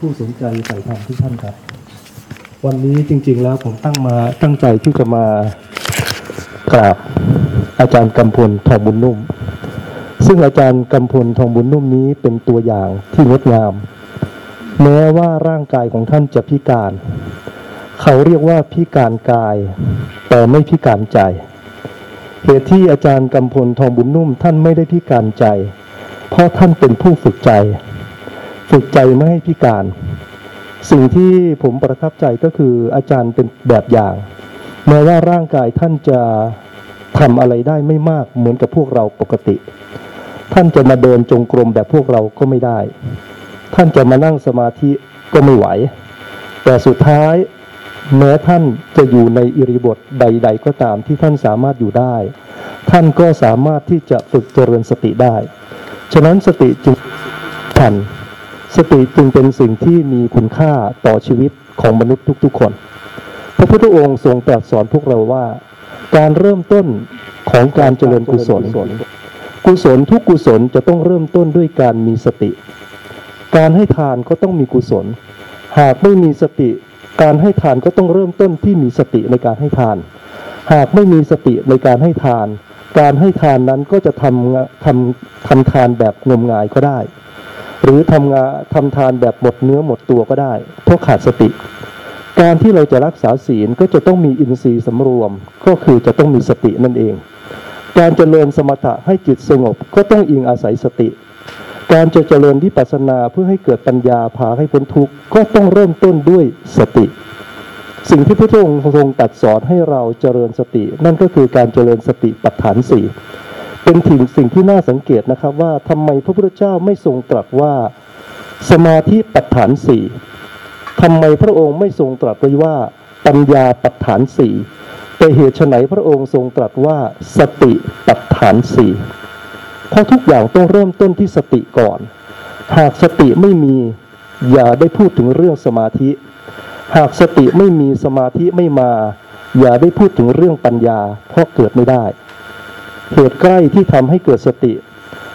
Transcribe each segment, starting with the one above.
ผู้สนใจใส่ธรรมทุกท่านครับ วันนี้จริง ๆ แล้วผมตั้งมาตั้งใจที่จะมากราบอาจารย์กำพลทองบุญนุ่ม ซึ่งอาจารย์กำพลทองบุญนุ่มนี้เป็นตัวอย่างที่งดงาม แม้ว่าร่างกายของท่านจะพิการ เขาเรียกว่าพิการกาย แต่ไม่พิการใจเหตุที่อาจารย์กำพลทองบุญนุ่มท่านไม่ได้พิการใจ เพราะท่านเป็นผู้ฝึกใจ ฝึกใจไม่ให้พิการ สิ่งที่ผมประทับใจก็คืออาจารย์เป็นแบบอย่างแม้ว่าร่างกายท่านจะทำอะไรได้ไม่มากเหมือนกับพวกเราปกติ ท่านจะมาเดินจงกรมแบบพวกเราก็ไม่ได้ ท่านจะมานั่งสมาธิก็ไม่ไหว แต่สุดท้ายแม้ท่านจะอยู่ในอิริบทใด ๆ ก็ตามที่ท่านสามารถอยู่ได้ ท่านก็สามารถที่จะฝึกเจริญสติได้ ฉะนั้นสติจึงทัน สติจึงเป็นสิ่งที่มีคุณค่าต่อชีวิตของมนุษย์ทุกๆคน พระพุทธองค์ทรงตรัสสอนพวกเราว่า การเริ่มต้นของการเจริญกุศล กุศลทุกกุศลจะต้องเริ่มต้นด้วยการมีสติ การให้ทานก็ต้องมีกุศล หากไม่มีสติ การให้ทานก็ต้องเริ่มต้นที่มีสติในการให้ทาน หากไม่มีสติในการให้ทาน การให้ทานนั้นก็จะทำทำทำทานแบบงมงายก็ได้ หรือทำงานทำทานแบบหมดเนื้อหมดตัวก็ได้ เพราะขาดสติ การที่เราจะรักษาศีลก็จะต้องมีอินทรีย์สำรวม ก็คือจะต้องมีสตินั่นเอง การเจริญสมถะให้จิตสงบก็ต้องอิงอาศัยสติ การจะเจริญวิปัสสนาเพื่อให้เกิดปัญญาพาให้พ้นทุกข์ก็ต้องเริ่มต้นด้วยสติ สิ่งที่พระองค์ทรงตัดสอนให้เราเจริญสติ นั่นก็คือการเจริญสติปัฏฐานสี่ เป็นถิ่งสิ่งที่น่าสังเกตนะครับว่าทำไมพระพุทธเจ้าไม่ทรงตรัสว่าสมาธิปัฏฐานสี่ทำไมพระองค์ไม่ทรงตรัสไว้ว่าปัญญาปัฏฐานสี่แต่เหตุไฉนพระองค์ทรงตรัสว่าสติปัฏฐานสี่เพราะทุกอย่างต้องเริ่มต้นที่สติก่อน หากสติไม่มีอย่าได้พูดถึงเรื่องสมาธิ หากสติไม่มีสมาธิไม่มา อย่าได้พูดถึงเรื่องปัญญา เพราะเกิดไม่ได้ เหตุใกล้ที่ทำให้เกิดสติ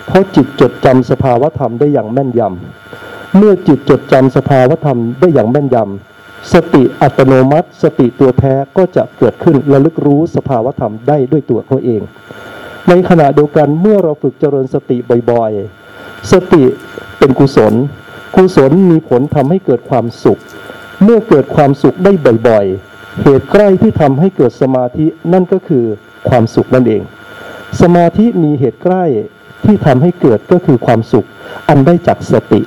เพราะจิตจดจำสภาวธรรมได้อย่างแม่นยำเมื่อจิตจดจำสภาวธรรมได้อย่างแม่นยำสติอัตโนมัติ สติตัวแท้ก็จะเกิดขึ้นระลึกรู้สภาวธรรมได้ด้วยตัวเขาเอง ในขณะเดียวกันเมื่อเราฝึกเจริญสติบ่อยๆ สติเป็นกุศล กุศลมีผลทำให้เกิดความสุข เมื่อเกิดความสุขได้บ่อยๆ เหตุใกล้ที่ทำให้เกิดสมาธินั่นก็คือความสุขนั่นเอง สมาธิมีเหตุใกล้ที่ทำให้เกิดก็คือความสุข อันได้จากสติ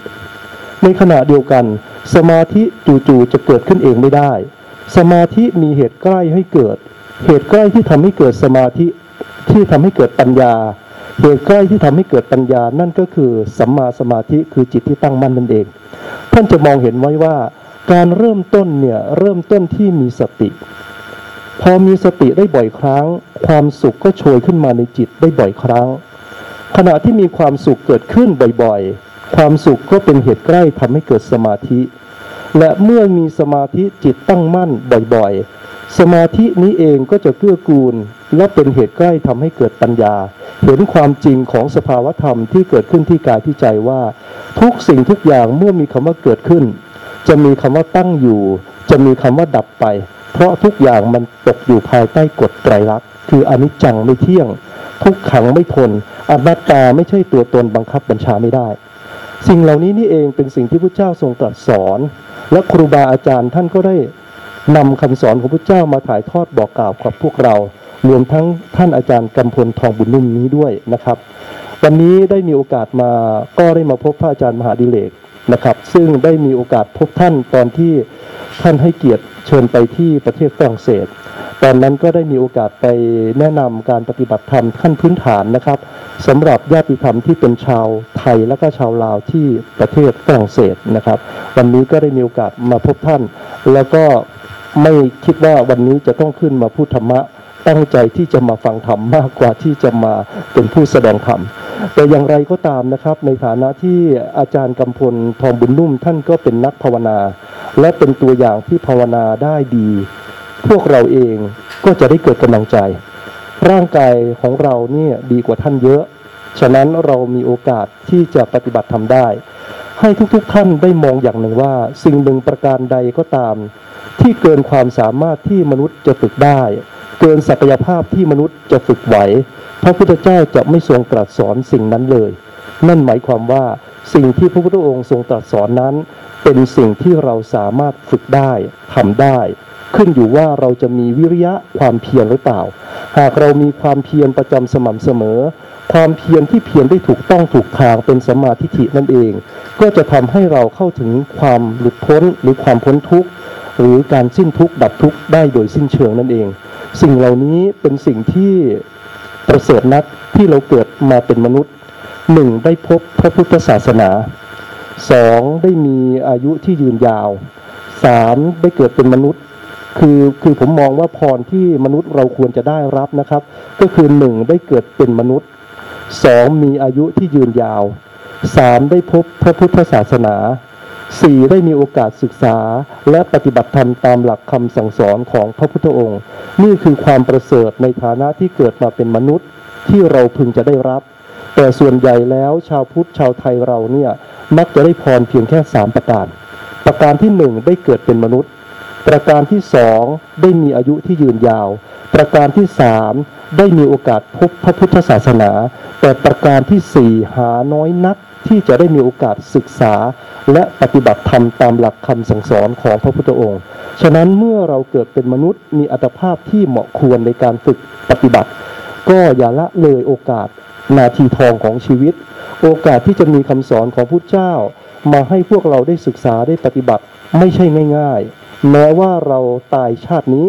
ในขณะเดียวกัน สมาธิจู่ๆจะเกิดขึ้นเองไม่ได้ สมาธิมีเหตุใกล้ให้เกิด เหตุใกล้ที่ทำให้เกิดสมาธิที่ทำให้เกิดปัญญา เหตุใกล้ที่ทำให้เกิดปัญญา นั่นก็คือสัมมาสมาธิคือจิตที่ตั้งมั่นนั่นเอง ท่านจะมองเห็นไว้ว่า การเริ่มต้นเนี่ยเริ่มต้นที่มีสติ พอมีสติได้บ่อยครั้ง ความสุขก็โชยขึ้นมาในจิตได้บ่อยครั้ง ขณะที่มีความสุขเกิดขึ้นบ่อยๆ ความสุขก็เป็นเหตุใกล้ทำให้เกิดสมาธิ และเมื่อมีสมาธิจิตตั้งมั่นบ่อยๆ สมาธินี้เองก็จะเกื้อกูล และเป็นเหตุใกล้ทำให้เกิดปัญญา เห็นความจริงของสภาวธรรมที่เกิดขึ้นที่กายที่ใจว่า ทุกสิ่งทุกอย่างเมื่อมีคำว่าเกิดขึ้น จะมีคำว่าตั้งอยู่ จะมีคำว่าดับไป เพราะทุกอย่างมันตกอยู่ภายใต้กฎไตรลักษณ์คืออนิจจังไม่เที่ยง ทุกขังไม่ทนอนัตตาไม่ใช่ตัวตนบังคับบัญชาไม่ได้ สิ่งเหล่านี้นี่เองเป็นสิ่งที่พระเจ้าทรงตรัสสอน และครูบาอาจารย์ท่านก็ได้นำคำสอนของพระเจ้ามาถ่ายทอดบอกกล่าวกับพวกเรารวมทั้งท่านอาจารย์กำพลทองบุญนุ่มนี้ด้วยนะครับ วันนี้ได้มีโอกาสมาก็ได้มาพบพระอาจารย์มหาดิเลกนะครับ ซึ่งได้มีโอกาสพบท่านตอนที่ ท่านให้เกียรติเชิญไปที่ประเทศฝรั่งเศส ตอนนั้นก็ได้มีโอกาสไปแนะนำการปฏิบัติธรรมขั้นพื้นฐานนะครับสำหรับญาติธรรมที่เป็นชาวไทยและก็ชาวลาวที่ประเทศฝรั่งเศสนะครับ วันนี้ก็ได้มีโอกาสมาพบท่าน แล้วก็ไม่คิดว่าวันนี้จะต้องขึ้นมาพูดธรรมะตั้งใจที่จะมาฟังธรรมมากกว่าที่จะมาเป็นผู้แสดงธรรม แต่อย่างไรก็ตามนะครับ ในฐานะที่อาจารย์กำพลทองบุญนุ่มท่านก็เป็นนักภาวนา และเป็นตัวอย่างที่ภาวนาได้ดี พวกเราเองก็จะได้เกิดกำลังใจ ร่างกายของเราเนี่ยดีกว่าท่านเยอะ ฉะนั้นเรามีโอกาสที่จะปฏิบัติทำได้ ให้ทุกๆท่านได้มองอย่างหนึ่งว่า สิ่งหนึ่งประการใดก็ตาม ที่เกินความสามารถที่มนุษย์จะฝึกได้ เกินศักยภาพที่มนุษย์จะฝึกไหว พระพุทธเจ้าจะไม่ทรงตรัสสอนสิ่งนั้นเลย นั่นหมายความว่าสิ่งที่พระพุทธองค์ทรงตรัสสอนนั้น เป็นสิ่งที่เราสามารถฝึกได้ทำได้ ขึ้นอยู่ว่าเราจะมีวิริยะความเพียรหรือเปล่า หากเรามีความเพียรประจำสม่ำเสมอ ความเพียรที่เพียรได้ถูกต้องถูกทางเป็นสมาทิฏฐินั่นเอง ก็จะทำให้เราเข้าถึงความหลุดพ้นหรือความพ้นทุกข์หรือการสิ้นทุกข์ดับทุกข์ได้โดยสิ้นเชิงนั่นเอง สิ่งเหล่านี้เป็นสิ่งที่ประเสริฐนักที่เราเกิดมาเป็นมนุษย์ หนึ่งได้พบพระพุทธศาสนาสองได้มีอายุที่ยืนยาวสามได้เกิดเป็นมนุษย์ คือคือผมมองว่าพรที่มนุษย์เราควรจะได้รับนะครับ ก็คือหนึ่งได้เกิดเป็นมนุษย์สองมีอายุที่ยืนยาวสามได้พบพระพุทธศาสนาสี่ได้มีโอกาสศึกษาและปฏิบัติธรรมตามหลักคำสั่งสอนของพระพุทธองค์ นี่คือความประเสริฐในฐานะที่เกิดมาเป็นมนุษย์ที่เราพึงจะได้รับ แต่ส่วนใหญ่แล้วชาวพุทธชาวไทยเราเนี่ยมักจะได้พรเพียงแค่สามประการ ประการที่หนึ่งได้เกิดเป็นมนุษย์ ประการที่สองได้มีอายุที่ยืนยาว ประการที่สามได้มีโอกาสพบพระพุทธศาสนา แต่ประการที่สี่หาน้อยนักที่จะได้มีโอกาสศึกษา และปฏิบัติธรรมตามหลักคำสั่งสอนของพระพุทธองค์ ฉะนั้นเมื่อเราเกิดเป็นมนุษย์มีอัตภาพที่เหมาะควรในการฝึกปฏิบัติ ก็อย่าละเลยโอกาส นาทีทองของชีวิต โอกาสที่จะมีคำสอนของพุทธเจ้า มาให้พวกเราได้ศึกษาได้ปฏิบัติไม่ใช่ง่ายๆ แม้ว่าเราตายชาตินี้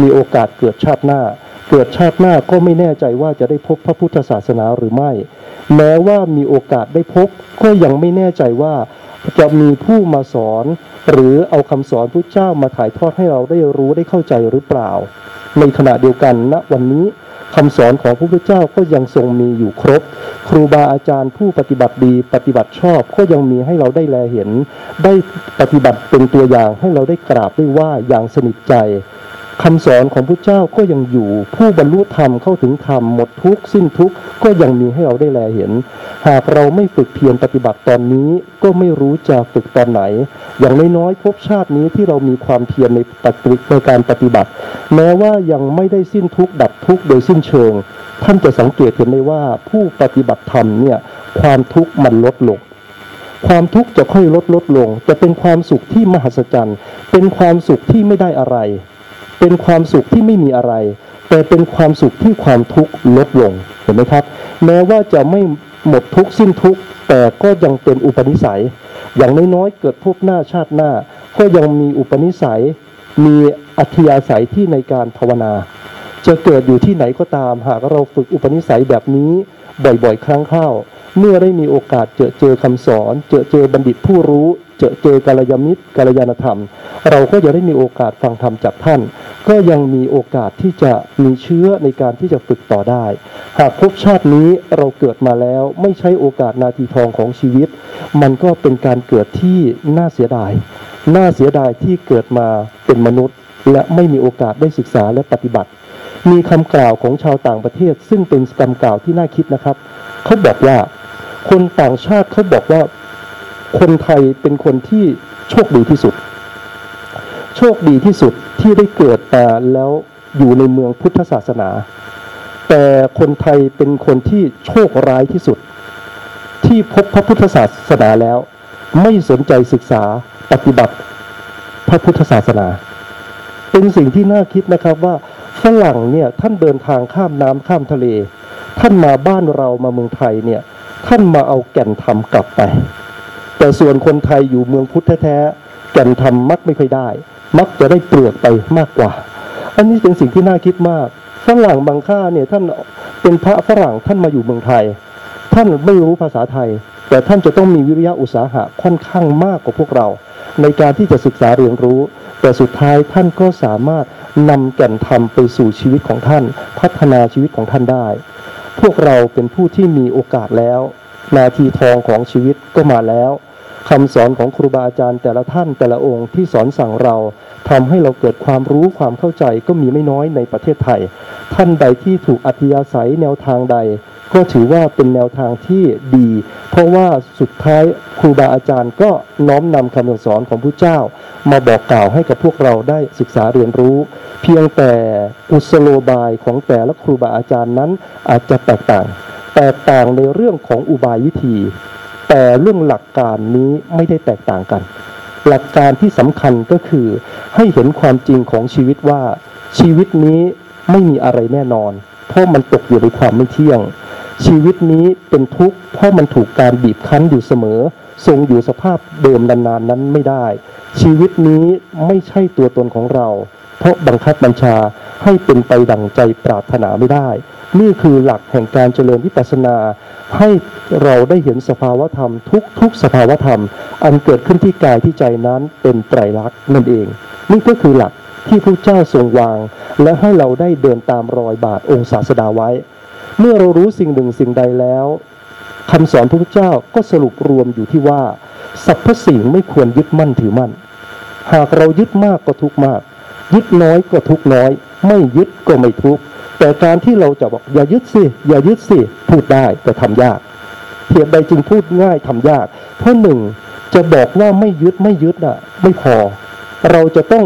มีโอกาสเกิดชาติหน้า เกิดชาติหน้าก็ไม่แน่ใจว่าจะได้พบพระพุทธศาสนาหรือไม่ แม้ว่ามีโอกาสได้พบก็ยังไม่แน่ใจว่าจะมีผู้มาสอน หรือเอาคำสอนพุทธเจ้ามาถ่ายทอดให้เราได้รู้ได้เข้าใจหรือเปล่า ในขณะเดียวกันณวันนี้ คำสอนของพระพุทธเจ้าก็ยังทรงมีอยู่ครบ ครูบาอาจารย์ผู้ปฏิบัติดี ปฏิบัติชอบก็ยังมีให้เราได้แลเห็น ได้ปฏิบัติเป็นตัวอย่างให้เราได้กราบได้ว่าอย่างสนิทใจ คำสอนของพระเจ้าก็ยังอยู่ ผู้บรรลุธรรมเข้าถึงธรรมหมดทุกข์สิ้นทุกข์ก็ยังมีให้เราได้แลเห็น หากเราไม่ฝึกเพียรปฏิบัติตอนนี้ ก็ไม่รู้จะฝึกตอนไหน อย่างน้อยๆภพชาตินี้ที่เรามีความเพียรในปฏิในการปฏิบัติ แม้ว่ายังไม่ได้สิ้นทุกข์ดับทุกข์โดยสิ้นเชิง ท่านจะสังเกตเห็นได้ว่าผู้ปฏิบัติธรรมเนี่ยความทุกข์มันลดลงความทุกข์จะค่อยลดลดลง จะเป็นความสุขที่มหัศจรรย์ เป็นความสุขที่ไม่ได้อะไร เป็นความสุขที่ไม่มีอะไร แต่เป็นความสุขที่ความทุกข์ลดลงเห็นไหมครับ แม้ว่าจะไม่หมดทุกข์สิ้นทุกข์แต่ก็ยังเป็นอุปนิสัย อย่างน้อยๆเกิดพบหน้าชาติหน้า ก็ยังมีอุปนิสัย มีอัธยาศัยที่ในการภาวนา จะเกิดอยู่ที่ไหนก็ตาม หากเราฝึกอุปนิสัยแบบนี้บ่อยๆ ครั้งเข้า เมื่อได้มีโอกาสเจอเจอคำสอน เจอเจอบัณฑิตผู้รู้ เจอเจอกัลยาณมิตรกัลยาณธรรม เราก็จะได้มีโอกาสฟังธรรมจากท่าน ก็ยังมีโอกาสที่จะมีเชื้อในการที่จะฝึกต่อได้ หากภพชาตินี้เราเกิดมาแล้วไม่ใช้โอกาสนาทีทองของชีวิต มันก็เป็นการเกิดที่น่าเสียดาย น่าเสียดายที่เกิดมาเป็นมนุษย์ และไม่มีโอกาสได้ศึกษาและปฏิบัติ มีคำกล่าวของชาวต่างประเทศ ซึ่งเป็นคำกล่าวที่น่าคิดนะครับ เขาบอกว่า คนต่างชาติเขาบอกว่า คนไทยเป็นคนที่โชคดีที่สุด โชคดีที่สุดที่ได้เกิดมาแล้วอยู่ในเมืองพุทธศาสนา แต่คนไทยเป็นคนที่โชคร้ายที่สุด ที่พบพระพุทธศาสนาแล้ว ไม่สนใจศึกษาปฏิบัติพระพุทธศาสนา เป็นสิ่งที่น่าคิดนะครับว่าฝรั่งเนี่ยท่านเดินทางข้ามน้ำข้ามทะเล ท่านมาบ้านเรามาเมืองไทยเนี่ยท่านมาเอาแก่นธรรมกลับไป แต่ส่วนคนไทยอยู่เมืองพุทธแท้ๆแก่นธรรมมักไม่ค่อยได้ มักจะได้เปลือกไปมากกว่า อันนี้เป็นสิ่งที่น่าคิดมากฝรั่งบางค่าเนี่ยท่านเป็นพระฝรั่งท่านมาอยู่เมืองไทย ท่านไม่รู้ภาษาไทย แต่ท่านจะต้องมีวิริยะอุตสาหะค่อนข้างมากกว่าพวกเรา ในการที่จะศึกษาเรียนรู้ แต่สุดท้ายท่านก็สามารถนำแก่นธรรมไปสู่ชีวิตของท่าน พัฒนาชีวิตของท่านได้ พวกเราเป็นผู้ที่มีโอกาสแล้ว นาทีทองของชีวิตก็มาแล้วคำสอนของครูบาอาจารย์แต่ละท่านแต่ละองค์ที่สอนสั่งเราทำให้เราเกิดความรู้ความเข้าใจก็มีไม่น้อยในประเทศไทย ท่านใดที่ถูกอัธยาศัยแนวทางใด ก็ถือว่าเป็นแนวทางที่ดี เพราะว่าสุดท้ายครูบาอาจารย์ก็น้อมนำคำสอนของพระเจ้า มาบอกกล่าวให้กับพวกเราได้ศึกษาเรียนรู้ เพียงแต่กุศโลบายของแต่ละครูบาอาจารย์นั้นอาจจะแตกต่าง แตกต่างในเรื่องของอุบายวิธี แต่เรื่องหลักการนี้ไม่ได้แตกต่างกัน หลักการที่สำคัญก็คือให้เห็นความจริงของชีวิตว่า ชีวิตนี้ไม่มีอะไรแน่นอน เพราะมันตกอยู่ในความไม่เที่ยง ชีวิตนี้เป็นทุกข์เพราะมันถูกการบีบคั้นอยู่เสมอ ทรงอยู่สภาพเดิมนานๆนั้นไม่ได้ ชีวิตนี้ไม่ใช่ตัวตนของเรา เพราะบังคับบัญชา ให้เป็นไปดั่งใจปรารถนาไม่ได้ นี่คือหลักแห่งการเจริญวิปัสสนา ให้เราได้เห็นสภาวธรรม ทุกทุกๆสภาวธรรม อันเกิดขึ้นที่กายที่ใจนั้นเป็นไตรลักษณ์นั่นเอง นี่ก็คือหลักที่พระเจ้าทรงวาง และให้เราได้เดินตามรอยบาทองศาสดาไว้ เมื่อเรารู้สิ่งหนึ่งสิ่งใดแล้วคำสอนพระพุทธเจ้าก็สรุปรวมอยู่ที่ว่าสรรพสิ่งไม่ควรยึดมั่นถือมั่น หากเรายึดมากก็ทุกข์มาก ยึดน้อยก็ทุกน้อย ไม่ยึดก็ไม่ทุกแต่การที่เราจะบอกอย่ายึดสิอย่ายึดสิพูดได้แต่ทำยากเหตุใดจึงพูดง่ายทำยาก เพราะหนึ่งจะบอกว่าไม่ยึดไม่ยึดอะ ไม่พอ เราจะต้อง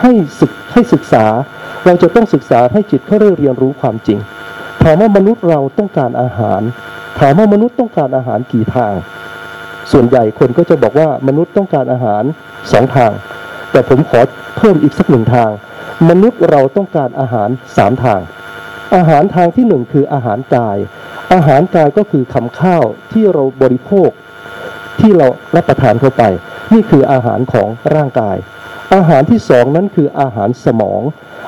ให้ศึกให้ศึกษา เราจะต้องศึกษาให้จิตเขาได้เรียนรู้ความจริงถามว่ามนุษย์เราต้องการอาหาร ถามว่ามนุษย์ต้องการอาหารกี่ทาง ส่วนใหญ่คนก็จะบอกว่ามนุษย์ต้องการอาหารสองทาง แต่ผมขอเพิ่มอีกสักหนึ่งทาง มนุษย์เราต้องการอาหารสามทาง อาหารทางที่หนึ่งคืออาหารกาย อาหารกายก็คือคำข้าวที่เราบริโภค ที่เรารับประทานเข้าไป นี่คืออาหารของร่างกาย อาหารที่สองนั้นคืออาหารสมอง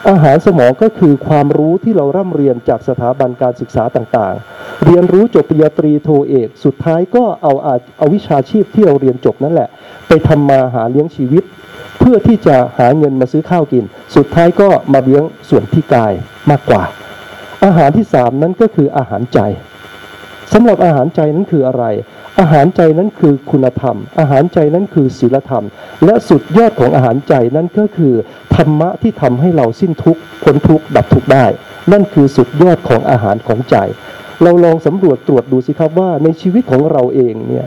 อาหารสมองก็คือความรู้ที่เราร่ำเรียนจากสถาบันการศึกษาต่างๆ เรียนรู้จบปริญญาตรีโทเอก สุดท้ายก็เอาอาเอาวิชาชีพที่เราเรียนจบนั่นแหละ ไปทำมาหาเลี้ยงชีวิต พื่อที่จะหาเงินมาซื้อข้าวกิน สุดท้ายก็มาเลี้ยงส่วนที่กายมากกว่า อาหารที่สามนั้นก็คืออาหารใจสำหรับอาหารใจนั้นคืออะไร อาหารใจนั้นคือคุณธรรม อาหารใจนั้นคือศีลธรรม และสุดยอดของอาหารใจนั้นก็คือ ธรรมะที่ทำให้เราสิ้นทุกข์พ้นทุกข์ดับทุกข์ได้ นั่นคือสุดยอดของอาหารของใจ เราลองสำรวจตรวจดูสิครับว่าในชีวิตของเราเองเนี่ย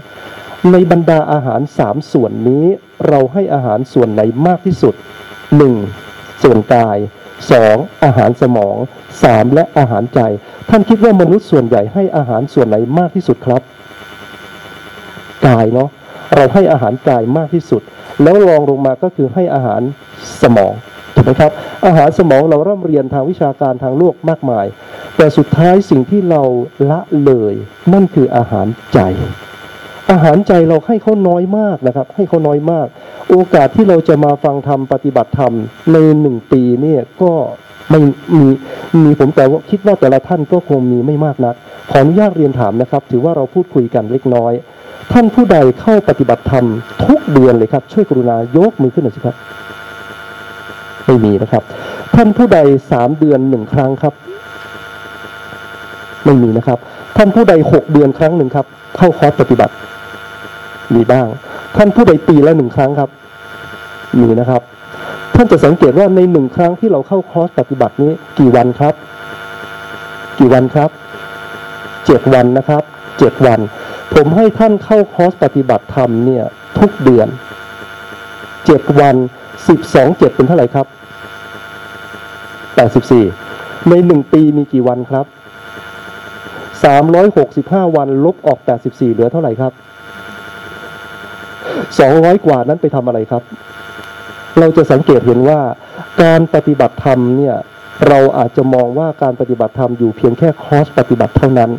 ในบรรดาอาหารสามส่วนนี้ เราให้อาหารส่วนไหนมากที่สุดหนึ่งส่วนกายสองอาหารสมองสามและอาหารใจ ท่านคิดว่ามนุษย์ส่วนใหญ่ให้อาหารส่วนไหนมากที่สุดครับ กายเนาะเราให้อาหารกายมากที่สุด แล้วรองลงมาก็คือให้อาหารสมองถูกไหมครับ อาหารสมองเราร่ำเรียนทางวิชาการทางโลกมากมาย แต่สุดท้ายสิ่งที่เราละเลยนั่นคืออาหารใจ อาหารใจเราให้เขาน้อยมากนะครับ ให้เขาน้อยมาก โอกาสที่เราจะมาฟังธรรมปฏิบัติธรรมในหนึ่งปีเนี่ยก็ไม่มีมีผมแต่ว่าคิดว่าแต่ละท่านก็คงมีไม่มากนัก ขออนุญาตเรียนถามนะครับ ถือว่าเราพูดคุยกันเล็กน้อย ท่านผู้ใดเข้าปฏิบัติธรรมทุกเดือนเลยครับ ช่วยกรุณายกมือขึ้นหน่อยสิครับ ไม่มีนะครับ ท่านผู้ใดสามเดือนหนึ่งครั้งครับ ไม่มีนะครับ ท่านผู้ใดหกเดือนครั้งหนึ่งครับ เข้าคอร์สปฏิบัติ มีบ้าง ท่านผู้ใดปีละหนึ่งครั้งครับ มีนะครับ ท่านจะสังเกตว่าในหนึ่งครั้งที่เราเข้าคอร์สปฏิบัตินี้ กี่วันครับ กี่วันครับเจ็ดวันนะครับเจ็ดวัน ผมให้ท่านเข้าคอร์สปฏิบัติธรรมเนี่ย ทุกเดือนเจ็ดวันสิบสองเจ็ดเป็นเท่าไหร่ครับแปดสิบสี่ในหนึ่งปีมีกี่วันครับสามร้อยหกสิบห้าวันลบออกแปดสิบสี่เหลือเท่าไหร่ครับ สองร้อยกว่านั้นไปทำอะไรครับ เราจะสังเกตเห็นว่า การปฏิบัติธรรมเนี่ยเราอาจจะมองว่าการปฏิบัติธรรมอยู่เพียงแค่คอร์สปฏิบัติเท่านั้น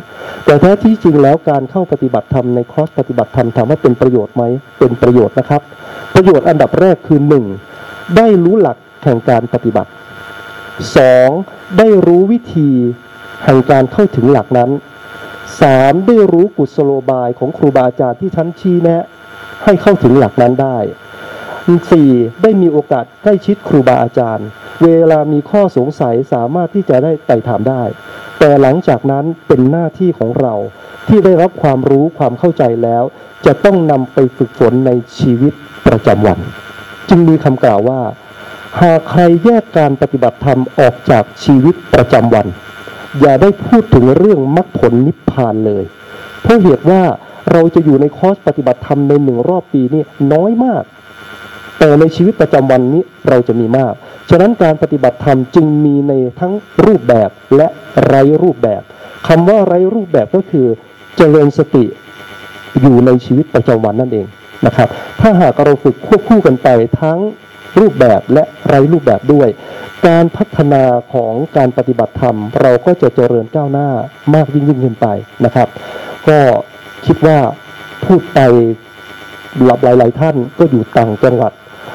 แต่แท้ที่จริงแล้วการเข้าปฏิบัติธรรมในคอร์สปฏิบัติธรรมถามว่าเป็นประโยชน์ไหมเป็นประโยชน์นะครับ ประโยชน์อันดับแรกคือหนึ่งได้รู้หลักแห่งการปฏิบัติสองได้รู้วิธีแห่งการเข้าถึงหลักนั้นสามได้รู้กุศโลบายของครูบาอาจารย์ที่ท่านชี้แนะ ให้เข้าถึงหลักนั้นได้สี่ได้มีโอกาสใกล้ชิดครูบาอาจารย์ เวลามีข้อสงสัยสามารถที่จะได้ไต่ถามได้ แต่หลังจากนั้นเป็นหน้าที่ของเราที่ได้รับความรู้ความเข้าใจแล้ว จะต้องนำไปฝึกฝนในชีวิตประจำวัน จึงมีคำกล่าวว่า หากใครแยกการปฏิบัติธรรมออกจากชีวิตประจำวัน อย่าได้พูดถึงเรื่องมรรคผลนิพพานเลยเพราะเหตุว่า เราจะอยู่ในคอร์สปฏิบัติธรรมในหนึ่งรอบปีนี่น้อยมาก แต่ในชีวิตประจำวันนี้เราจะมีมาก ฉะนั้นการปฏิบัติธรรมจึงมีในทั้งรูปแบบและไร้รูปแบบคำว่าไร้รูปแบบก็คือเจริญสติอยู่ในชีวิตประจำวันนั่นเองนะครับ ถ้าหากเราฝึกควบคู่กันไปทั้งรูปแบบและไร้รูปแบบด้วย การพัฒนาของการปฏิบัติธรรม เราก็จะเจริญก้าวหน้ามากยิ่งยิ่งขึ้นไปนะครับ ก็ คิดว่าพูดไปหลับหลายๆท่านก็อยู่ต่างจังหวัด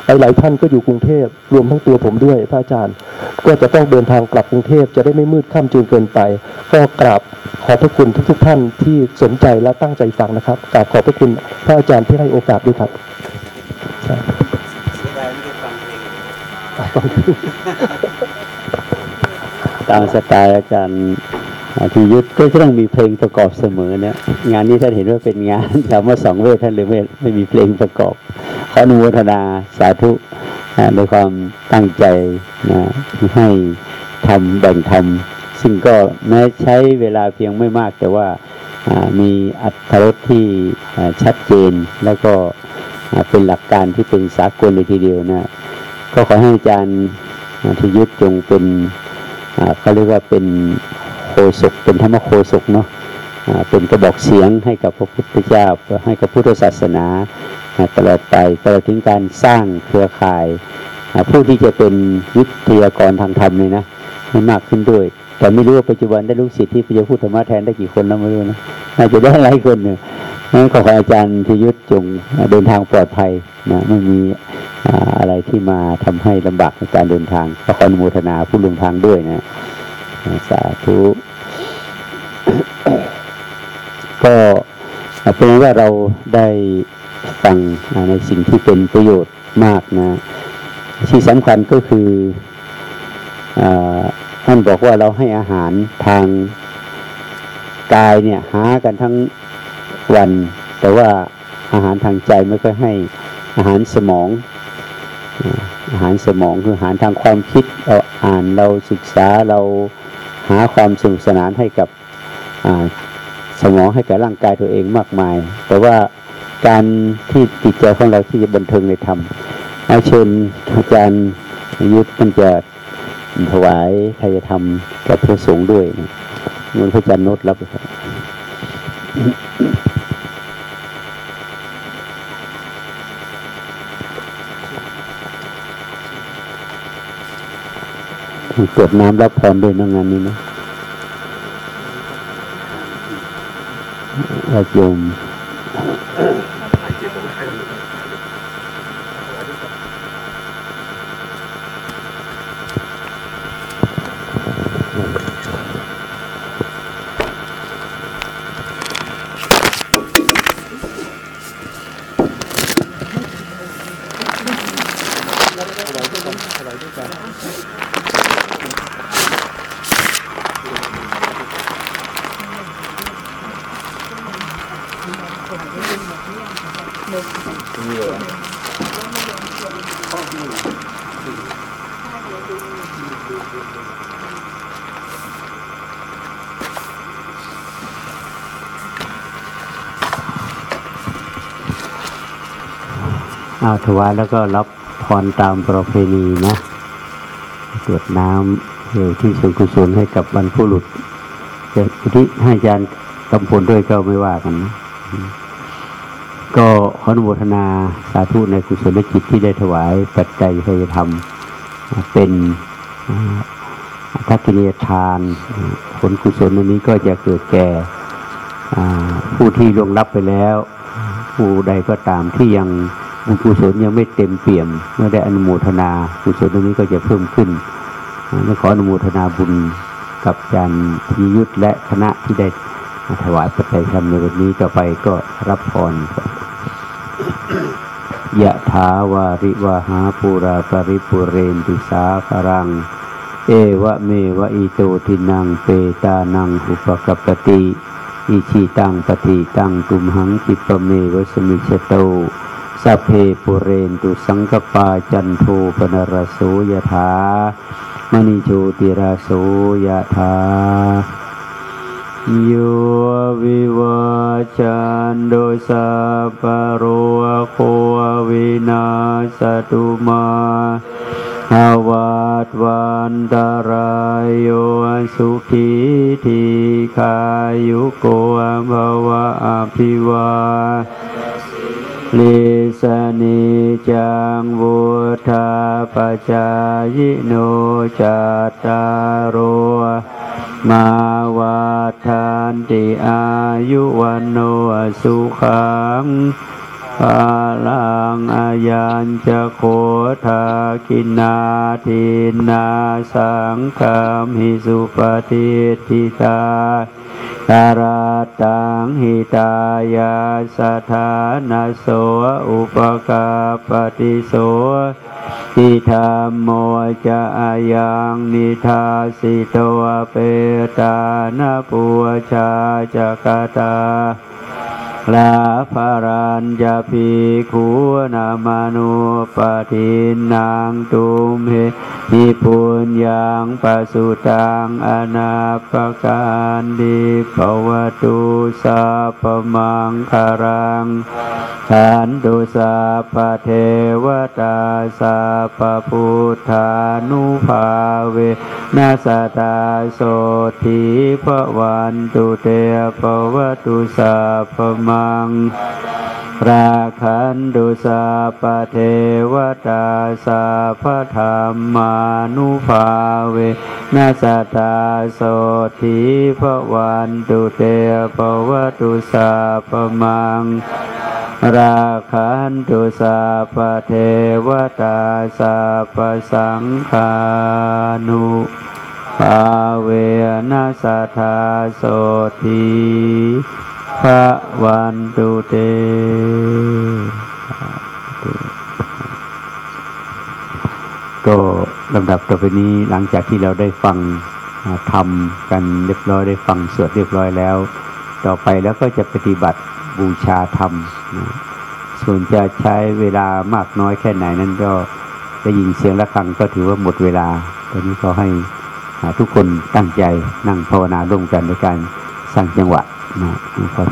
หลายๆท่านก็อยู่กรุงเทพรวมทั้งตัวผมด้วยพระอาจารย์ ก็จะต้องเดินทางกลับกรุงเทพจะได้ไม่มืดค่ำจนเกินไป ก็กราบขอบพระคุณทุกๆท่านที่สนใจและตั้งใจฟังนะครับกราบขอบพระคุณพระอาจารย์ที่ให้โอกาสด้วยครับตามสไตล์อาจารย์อา ทิยุทธก็จะต้องมีเพลงประกอบเสมอเนี่ยงานนี้ท่านเห็นว่าเป็นงานธรรมะสองเวทท่านเลยไม่ไม่มีเพลงประกอบขออนุโมทนาสาธุในความตั้งใจนะให้ทำแบ่งทำซึ่งก็แม้ใช้เวลาเพียงไม่มาก แต่ว่ามีอัตรสที่ชัดเจน แล้วก็เป็นหลักการที่เป็นสากลเลยทีเดียวนะก็ขอให้อาจารย์อ่าธิยุทธจงเป็นเขาเรียกว่าเป็น ศกเป็นธรรมโคศกเนาะเป็นกระบอกเสียงให้กับพระพุทธเจ้าให้กับพุทธศาสนาตลอดไปตลอดถึงการสร้างเครือข่าย ผู้ที่จะเป็นวิทยากรทางธรรมเลยนะให้มากขึ้นด้วย แต่ไม่รู้ว่าปัจจุบันได้ลูกศิษย์ที่จะพูดธรรมะแทนได้กี่คนแล้วไม่รู้นะน่าจะได้หลายคนเนี่ยงั้นขออาจารย์ธิยุทธจงเดินทางปลอดภัยนะไม่มีอะไรที่มาทำให้ลำบากในการเดินทางขออนุโมทนาผู้ลงทางด้วยนะ สาธุก็เป็นว่าเราได้ฟังในสิ่งที่เป็นประโยชน์มากนะ ที่สำคัญก็คืออท่านบอกว่าเราให้อาหารทางกายเนี่ยหากันทั้งวัน แต่ว่าอาหารทางใจไม่ค่อยให้อาหารสมองอาหารสมองคืออาหารทางความคิดเราอ่านเราศึกษาเรา หาความสนุกสนานให้กับสมองให้กับร่างกายตัวเองมากมาย แต่ว่าการที่จิตใจของเราที่จะบันเทิงในธรรมเอาเชิญอาจารย์ยุทธมันจะถวายทายธรรมกับพระสงฆ์ด้วยนะเงินพระอาจารย์โนดรับเลยครับ กรวดน้ำรับพรด้วยนะงานนี้นะอาติโยม ถวายแล้วก็รับพรตามประเพณีนะตรวจน้ำเพื่อที่ส่วนกุศลให้กับบรรพุรุษจะอุที่ให้อาจารย์กำพลด้วยก็ไม่ว่ากันนะก็ขออนุโมทนาสาธุในกุศลจิตที่ได้ถวายปัจจัยทายธรรม เป็นทักกินียทาน ผลกุศลนนี้ก็จะเกิดแก่ผู้ที่ล่วงลับไปแล้ว ผู้ใดก็ตามที่ยัง กุศลยังไม่เต็มเปี่ยม เมื่อได้อนุโมทนากุศลตรงนี้ก็จะเพิ่มขึ้นอ่าและขออนุโมทนาบุญกับอาจารย์พิยุทธและคณะที่ได้ถวายปัจจัยธรรมในวันนี้ต่อไปก็รับพรยะถาวาริวหาปูราปริปุเรนติสาคารัง เอวะเมวะอิโตทินนังเปตานังอุปะกัปปะติอิจฉิตังปัตถิตังตุมหัง ขิปปะเมวะ สะมิชฌะตุ สัพเพปูเรนตุสังกัปปาจันโทปัณณะระโส ยะถา มะณิโชติระโสยถาโยวิวาจันโดสัพพะโรโควินาสตุมาอาวาตวันตรายโยสุขีทีขายุโกภวะอภิวา ลิสนิจังวุธาปจายโนจัตตารโอมาวัฏานติอายุวันโนสุขัง ภาลังอายัญจะโคทากินนาทินาสังคามหิสุปฏิทิตาการาตังหิตายาสถานาโสอุปกาปฏิโสทิธรรมโมจะอายังนิทาสิโตเปตานาปุชาจักตา ลาภารัญญาภิกขุนามานุปทินนางตุมเหหิปุญญังปสุตังอนาปการดิภวตุสัพมังคารังขันตุสัพพเทวตาสัพพุทธานุภาเวนัสตาโสธีพระวันตุเตภวตุสัพมังราคันตุสัพเทวตาสัพธรรมานุภาเวนัสตาโสธีพระวันตุเตภวตุสัพมังราคันตุสัพเทวตาสัพพสังฆานุภาเวนัสตาโสธี พระวันตุเตก็ลำดับต่อไปนี้หลังจากที่เราได้ฟังทำกันเรียบร้อยได้ฟังสวดเรียบร้อยแล้ว ต่อไปแล้วก็จะปฏิบัติบูชาธรรม ส่วนจะใช้เวลามากน้อยแค่ไหนนั้นก็ได้ยินเสียงะระฆังก็ถือว่าหมดเวลาตอนนี้ก็ให้ทุกคนตั้งใจนั่งภาวนาร่วมกันในการสร้างจังหวะ นะทุกคน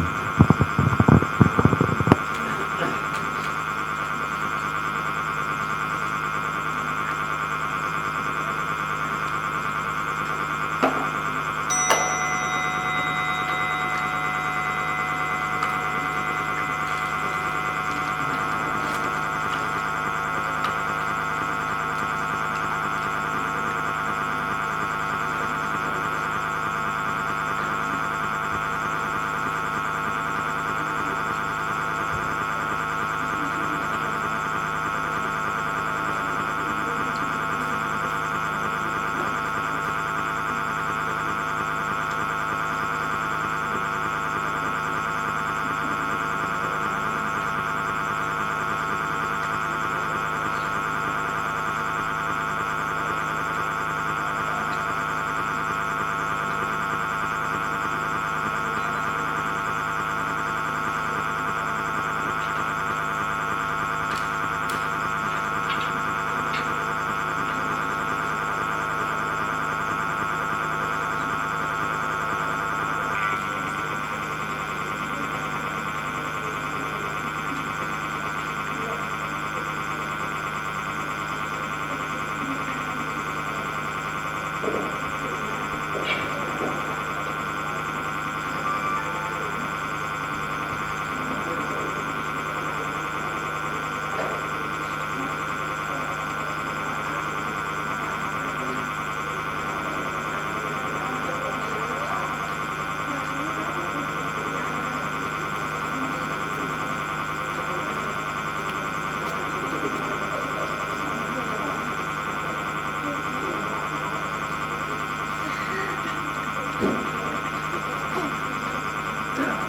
Yeah.